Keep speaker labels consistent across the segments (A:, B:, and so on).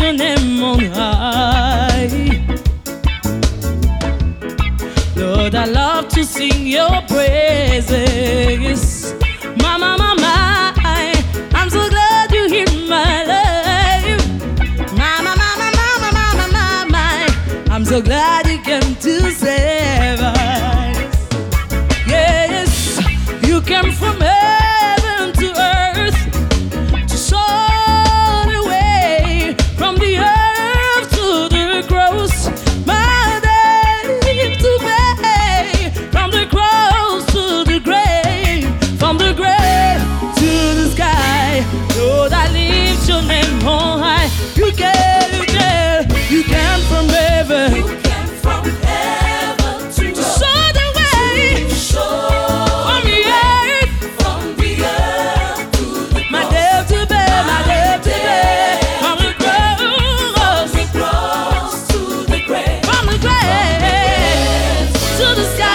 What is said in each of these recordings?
A: Him on high. Lord, I love to sing your praises. My, my, my, my, I'm so glad you hear my life. My, my, my, my, my, my, my, my, my, I'm so glad you came to say. to the sky.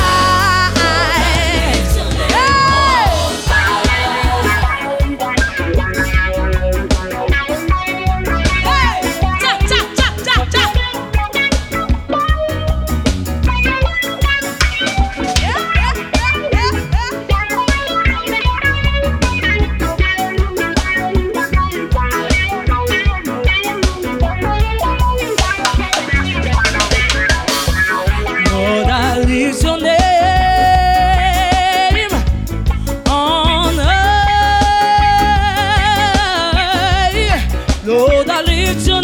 A: Lord, I lift your